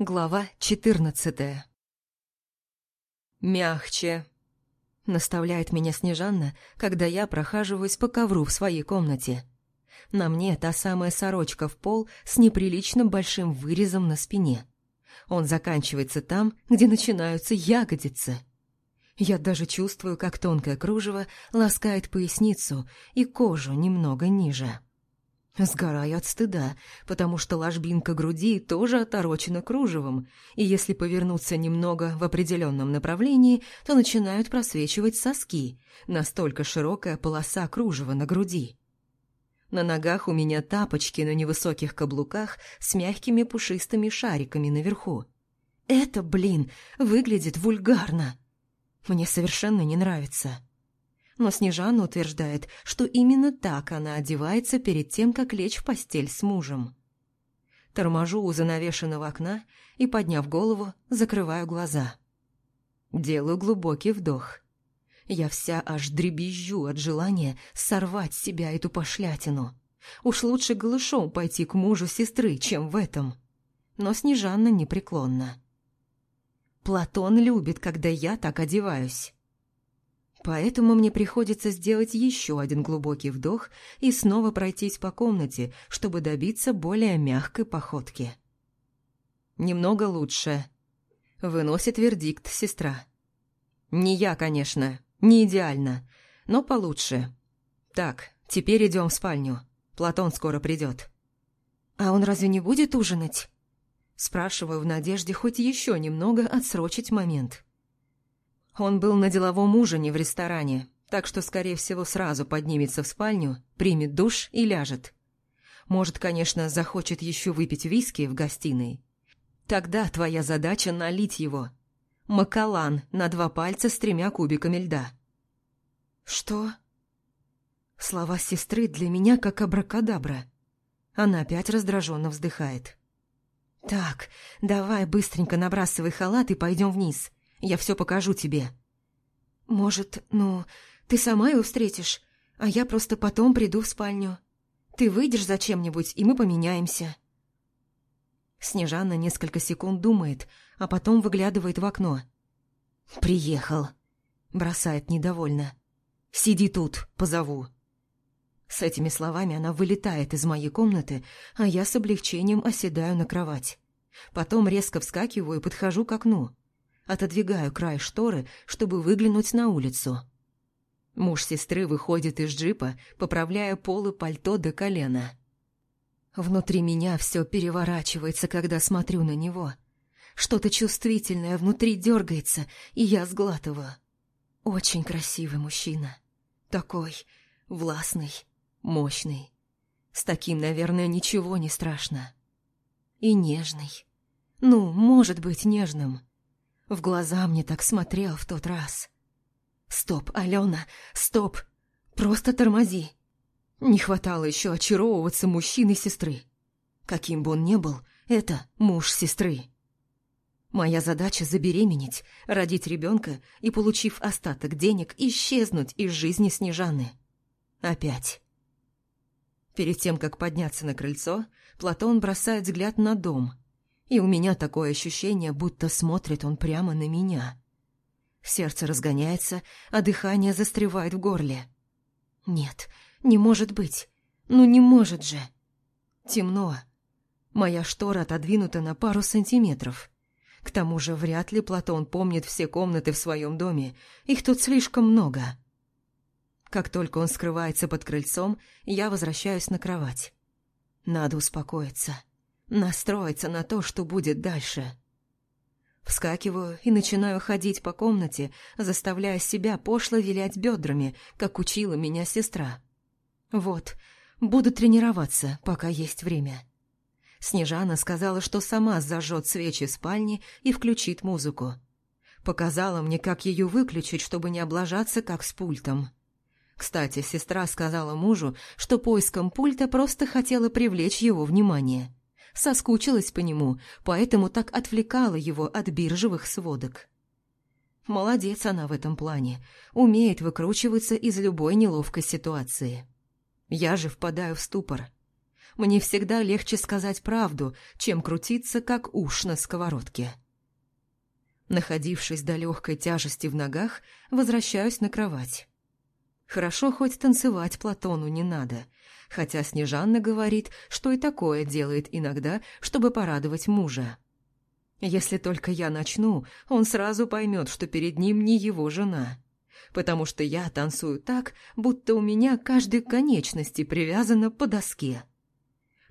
Глава четырнадцатая «Мягче», — наставляет меня Снежанна, когда я прохаживаюсь по ковру в своей комнате. На мне та самая сорочка в пол с неприлично большим вырезом на спине. Он заканчивается там, где начинаются ягодицы. Я даже чувствую, как тонкое кружево ласкает поясницу и кожу немного ниже. Сгораю от стыда, потому что ложбинка груди тоже оторочена кружевом, и если повернуться немного в определенном направлении, то начинают просвечивать соски, настолько широкая полоса кружева на груди. На ногах у меня тапочки на невысоких каблуках с мягкими пушистыми шариками наверху. Это, блин, выглядит вульгарно. Мне совершенно не нравится но Снежана утверждает, что именно так она одевается перед тем, как лечь в постель с мужем. Торможу у занавешенного окна и, подняв голову, закрываю глаза. Делаю глубокий вдох. Я вся аж дребезжу от желания сорвать с себя эту пошлятину. Уж лучше голышом пойти к мужу сестры, чем в этом. Но Снежанна непреклонна. Платон любит, когда я так одеваюсь. Поэтому мне приходится сделать еще один глубокий вдох и снова пройтись по комнате, чтобы добиться более мягкой походки. «Немного лучше», — выносит вердикт сестра. «Не я, конечно, не идеально, но получше. Так, теперь идем в спальню. Платон скоро придет». «А он разве не будет ужинать?» Спрашиваю в надежде хоть еще немного отсрочить момент. Он был на деловом ужине в ресторане, так что, скорее всего, сразу поднимется в спальню, примет душ и ляжет. Может, конечно, захочет еще выпить виски в гостиной. Тогда твоя задача налить его. Макалан на два пальца с тремя кубиками льда. Что? Слова сестры для меня как абракадабра. Она опять раздраженно вздыхает. «Так, давай быстренько набрасывай халат и пойдем вниз. Я все покажу тебе». «Может, ну, ты сама его встретишь, а я просто потом приду в спальню. Ты выйдешь за чем-нибудь, и мы поменяемся». Снежана несколько секунд думает, а потом выглядывает в окно. «Приехал», — бросает недовольно. «Сиди тут, позову». С этими словами она вылетает из моей комнаты, а я с облегчением оседаю на кровать. Потом резко вскакиваю и подхожу к окну. Отодвигаю край шторы, чтобы выглянуть на улицу. Муж сестры выходит из джипа, поправляя полы пальто до колена. Внутри меня все переворачивается, когда смотрю на него. Что-то чувствительное внутри дергается, и я сглатываю. Очень красивый мужчина. Такой властный, мощный. С таким, наверное, ничего не страшно. И нежный. Ну, может быть нежным. В глаза мне так смотрел в тот раз. Стоп, Алена, стоп. Просто тормози. Не хватало еще очаровываться мужчиной сестры. Каким бы он ни был, это муж сестры. Моя задача забеременеть, родить ребенка и, получив остаток денег, исчезнуть из жизни Снежаны. Опять. Перед тем, как подняться на крыльцо, Платон бросает взгляд на дом, и у меня такое ощущение, будто смотрит он прямо на меня. Сердце разгоняется, а дыхание застревает в горле. Нет, не может быть. Ну не может же. Темно. Моя штора отодвинута на пару сантиметров. К тому же вряд ли Платон помнит все комнаты в своем доме. Их тут слишком много. Как только он скрывается под крыльцом, я возвращаюсь на кровать. Надо успокоиться настроиться на то, что будет дальше. Вскакиваю и начинаю ходить по комнате, заставляя себя пошло вилять бедрами, как учила меня сестра. Вот, буду тренироваться, пока есть время. Снежана сказала, что сама зажжет свечи в спальне и включит музыку. Показала мне, как ее выключить, чтобы не облажаться, как с пультом. Кстати, сестра сказала мужу, что поиском пульта просто хотела привлечь его внимание соскучилась по нему, поэтому так отвлекала его от биржевых сводок. Молодец она в этом плане, умеет выкручиваться из любой неловкой ситуации. Я же впадаю в ступор. Мне всегда легче сказать правду, чем крутиться, как уж на сковородке. Находившись до легкой тяжести в ногах, возвращаюсь на кровать. Хорошо хоть танцевать Платону не надо, хотя Снежанна говорит, что и такое делает иногда, чтобы порадовать мужа. Если только я начну, он сразу поймет, что перед ним не его жена. Потому что я танцую так, будто у меня каждой конечности привязана по доске.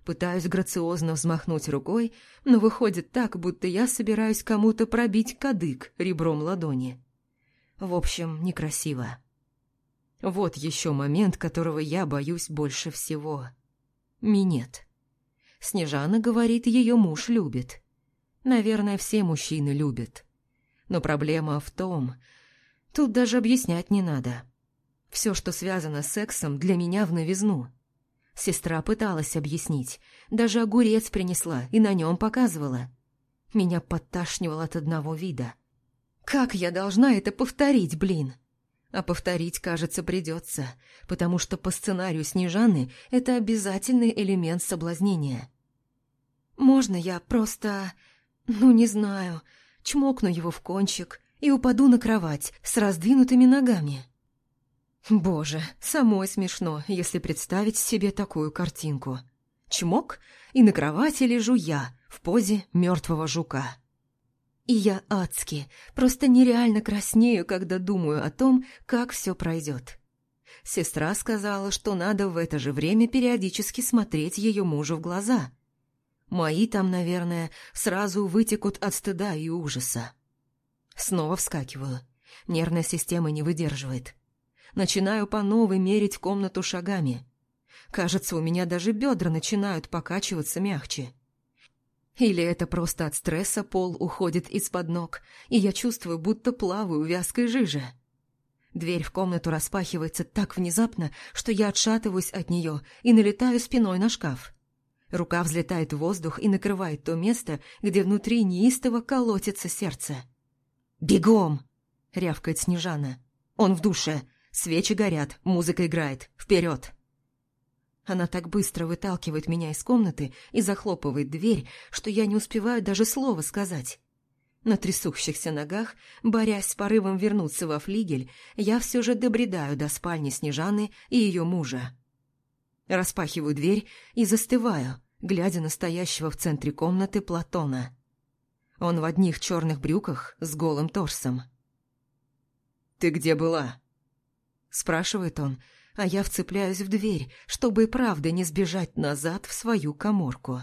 Пытаюсь грациозно взмахнуть рукой, но выходит так, будто я собираюсь кому-то пробить кадык ребром ладони. В общем, некрасиво. Вот еще момент, которого я боюсь больше всего. Минет. Снежана говорит, ее муж любит. Наверное, все мужчины любят. Но проблема в том... Тут даже объяснять не надо. Все, что связано с сексом, для меня в новизну. Сестра пыталась объяснить. Даже огурец принесла и на нем показывала. Меня подташнивало от одного вида. Как я должна это повторить, блин? А повторить, кажется, придется, потому что по сценарию Снежаны это обязательный элемент соблазнения. Можно я просто... Ну, не знаю, чмокну его в кончик и упаду на кровать с раздвинутыми ногами. Боже, самой смешно, если представить себе такую картинку. Чмок, и на кровати лежу я в позе мертвого жука. И я адски, просто нереально краснею, когда думаю о том, как все пройдет. Сестра сказала, что надо в это же время периодически смотреть ее мужу в глаза – Мои там, наверное, сразу вытекут от стыда и ужаса. Снова вскакиваю. Нервная система не выдерживает. Начинаю по новой мерить комнату шагами. Кажется, у меня даже бедра начинают покачиваться мягче. Или это просто от стресса пол уходит из-под ног, и я чувствую, будто плаваю в вязкой жиже. Дверь в комнату распахивается так внезапно, что я отшатываюсь от нее и налетаю спиной на шкаф. Рука взлетает в воздух и накрывает то место, где внутри неистово колотится сердце. «Бегом!» — рявкает Снежана. «Он в душе. Свечи горят, музыка играет. Вперед!» Она так быстро выталкивает меня из комнаты и захлопывает дверь, что я не успеваю даже слова сказать. На трясущихся ногах, борясь с порывом вернуться во флигель, я все же добредаю до спальни Снежаны и ее мужа. Распахиваю дверь и застываю, глядя на стоящего в центре комнаты Платона. Он в одних черных брюках с голым торсом. «Ты где была?» Спрашивает он, а я вцепляюсь в дверь, чтобы и правда не сбежать назад в свою коморку.